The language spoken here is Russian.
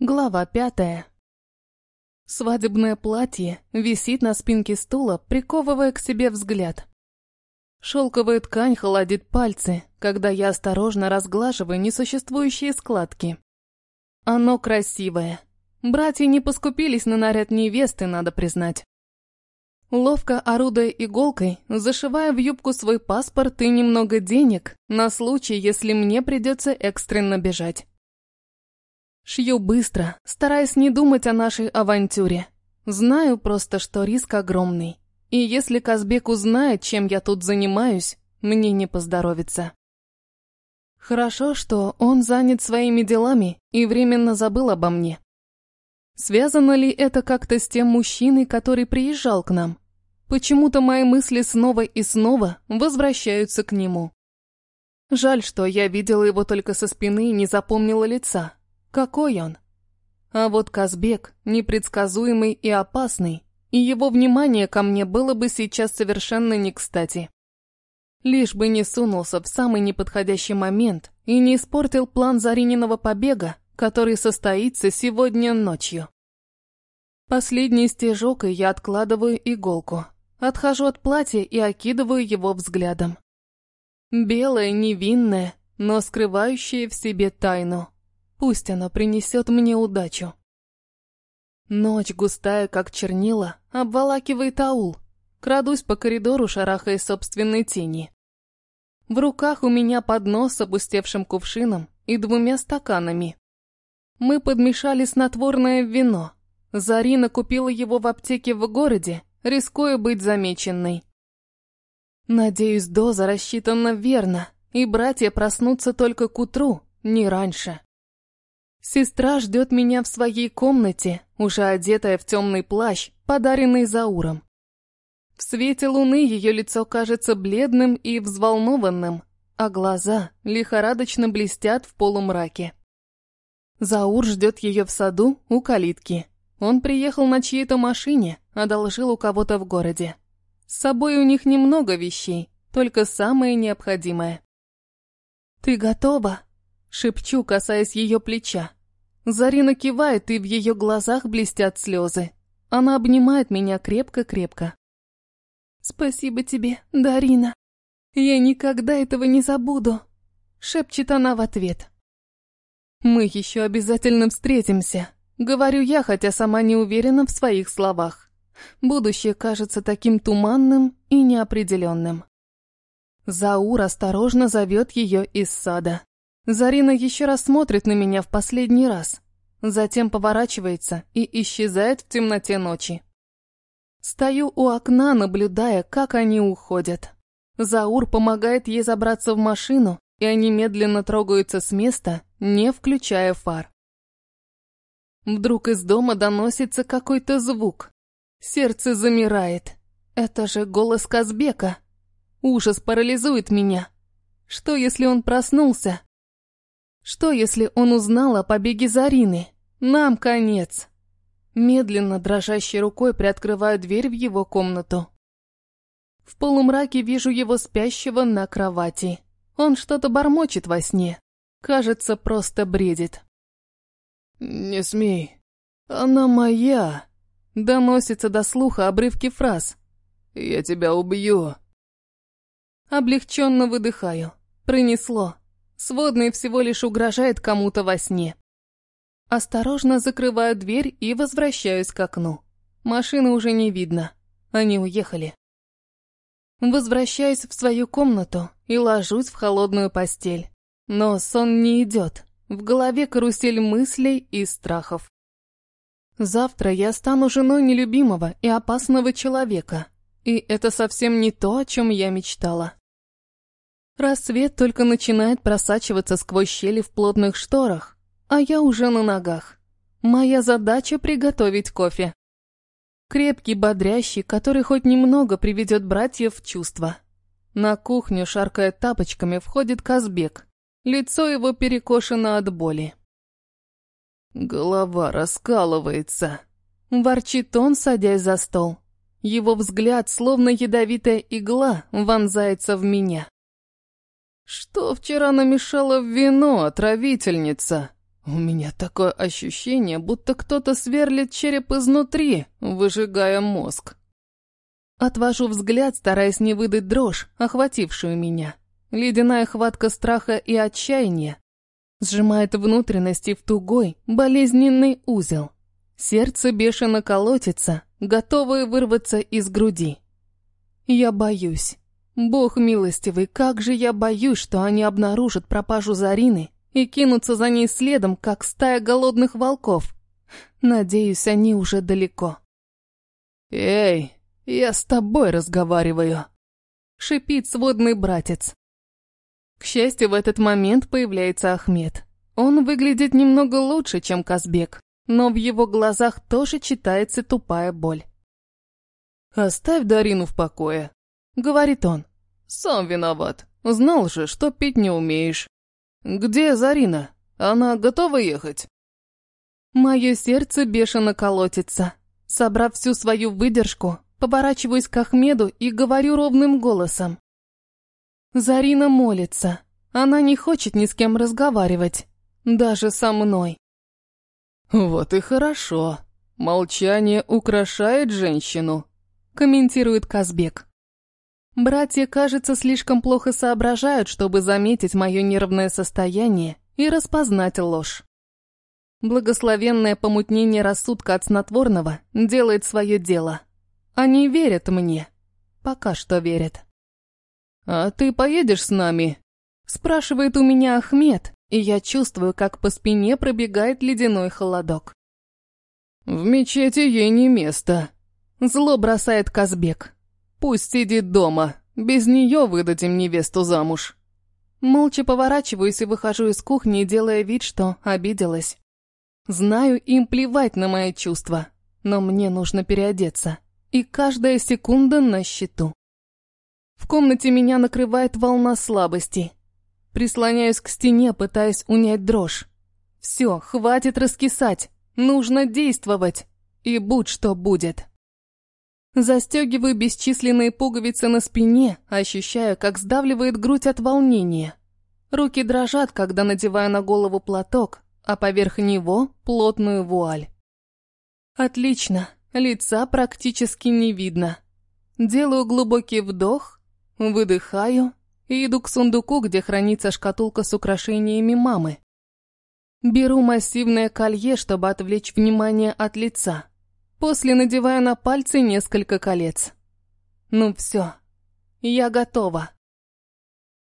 Глава пятая. Свадебное платье висит на спинке стула, приковывая к себе взгляд. Шелковая ткань холодит пальцы, когда я осторожно разглаживаю несуществующие складки. Оно красивое. Братья не поскупились на наряд невесты, надо признать. Ловко орудуя иголкой, зашивая в юбку свой паспорт и немного денег на случай, если мне придется экстренно бежать. Шью быстро, стараясь не думать о нашей авантюре. Знаю просто, что риск огромный. И если Казбек узнает, чем я тут занимаюсь, мне не поздоровится. Хорошо, что он занят своими делами и временно забыл обо мне. Связано ли это как-то с тем мужчиной, который приезжал к нам? Почему-то мои мысли снова и снова возвращаются к нему. Жаль, что я видела его только со спины и не запомнила лица. Какой он? А вот Казбек непредсказуемый и опасный, и его внимание ко мне было бы сейчас совершенно не кстати. Лишь бы не сунулся в самый неподходящий момент и не испортил план Зарининого побега, который состоится сегодня ночью. Последний стежок, и я откладываю иголку. Отхожу от платья и окидываю его взглядом. Белое, невинное, но скрывающее в себе тайну. Пусть оно принесет мне удачу. Ночь густая, как чернила, обволакивает аул. Крадусь по коридору, шарахая собственной тени. В руках у меня поднос с опустевшим кувшином и двумя стаканами. Мы подмешали снотворное вино. Зарина купила его в аптеке в городе, рискуя быть замеченной. Надеюсь, доза рассчитана верно, и братья проснутся только к утру, не раньше. Сестра ждет меня в своей комнате, уже одетая в темный плащ, подаренный Зауром. В свете луны ее лицо кажется бледным и взволнованным, а глаза лихорадочно блестят в полумраке. Заур ждет ее в саду у калитки. Он приехал на чьей-то машине, одолжил у кого-то в городе. С собой у них немного вещей, только самое необходимое. «Ты готова?» Шепчу, касаясь ее плеча. Зарина кивает, и в ее глазах блестят слезы. Она обнимает меня крепко-крепко. «Спасибо тебе, Дарина. Я никогда этого не забуду», — шепчет она в ответ. «Мы еще обязательно встретимся», — говорю я, хотя сама не уверена в своих словах. Будущее кажется таким туманным и неопределенным. Заур осторожно зовет ее из сада. Зарина еще раз смотрит на меня в последний раз, затем поворачивается и исчезает в темноте ночи. Стою у окна, наблюдая, как они уходят. Заур помогает ей забраться в машину, и они медленно трогаются с места, не включая фар. Вдруг из дома доносится какой-то звук. Сердце замирает. Это же голос Казбека. Ужас парализует меня. Что, если он проснулся? Что, если он узнал о побеге Зарины? Нам конец. Медленно, дрожащей рукой приоткрываю дверь в его комнату. В полумраке вижу его спящего на кровати. Он что-то бормочет во сне. Кажется, просто бредит. «Не смей. Она моя!» Доносится до слуха обрывки фраз. «Я тебя убью!» Облегченно выдыхаю. Принесло. Сводный всего лишь угрожает кому-то во сне. Осторожно закрываю дверь и возвращаюсь к окну. Машины уже не видно. Они уехали. Возвращаюсь в свою комнату и ложусь в холодную постель. Но сон не идет. В голове карусель мыслей и страхов. Завтра я стану женой нелюбимого и опасного человека. И это совсем не то, о чем я мечтала. Рассвет только начинает просачиваться сквозь щели в плотных шторах, а я уже на ногах. Моя задача — приготовить кофе. Крепкий, бодрящий, который хоть немного приведет братьев в чувство. На кухню, шаркая тапочками, входит Казбек. Лицо его перекошено от боли. «Голова раскалывается», — ворчит он, садясь за стол. Его взгляд, словно ядовитая игла, вонзается в меня. «Что вчера намешала в вино, отравительница? У меня такое ощущение, будто кто-то сверлит череп изнутри, выжигая мозг. Отвожу взгляд, стараясь не выдать дрожь, охватившую меня. Ледяная хватка страха и отчаяния сжимает внутренности в тугой, болезненный узел. Сердце бешено колотится, готовое вырваться из груди. Я боюсь. Бог милостивый, как же я боюсь, что они обнаружат пропажу Зарины и кинутся за ней следом, как стая голодных волков. Надеюсь, они уже далеко. «Эй, я с тобой разговариваю», — шипит сводный братец. К счастью, в этот момент появляется Ахмед. Он выглядит немного лучше, чем Казбек, но в его глазах тоже читается тупая боль. «Оставь Дарину в покое», — говорит он. «Сам виноват. Знал же, что пить не умеешь. Где Зарина? Она готова ехать?» Мое сердце бешено колотится. Собрав всю свою выдержку, поворачиваюсь к Ахмеду и говорю ровным голосом. Зарина молится. Она не хочет ни с кем разговаривать. Даже со мной. «Вот и хорошо. Молчание украшает женщину», — комментирует Казбек. Братья, кажется, слишком плохо соображают, чтобы заметить мое нервное состояние и распознать ложь. Благословенное помутнение рассудка от снотворного делает свое дело. Они верят мне. Пока что верят. «А ты поедешь с нами?» Спрашивает у меня Ахмед, и я чувствую, как по спине пробегает ледяной холодок. «В мечети ей не место», — зло бросает Казбек. «Пусть сидит дома, без нее выдадим невесту замуж». Молча поворачиваюсь и выхожу из кухни, делая вид, что обиделась. Знаю, им плевать на мои чувства, но мне нужно переодеться, и каждая секунда на счету. В комнате меня накрывает волна слабости. Прислоняюсь к стене, пытаясь унять дрожь. Все, хватит раскисать. Нужно действовать. И будь что будет. Застегиваю бесчисленные пуговицы на спине, ощущая, как сдавливает грудь от волнения. Руки дрожат, когда надеваю на голову платок, а поверх него плотную вуаль. Отлично, лица практически не видно. Делаю глубокий вдох Выдыхаю и иду к сундуку, где хранится шкатулка с украшениями мамы. Беру массивное колье, чтобы отвлечь внимание от лица. После надеваю на пальцы несколько колец. Ну все, я готова.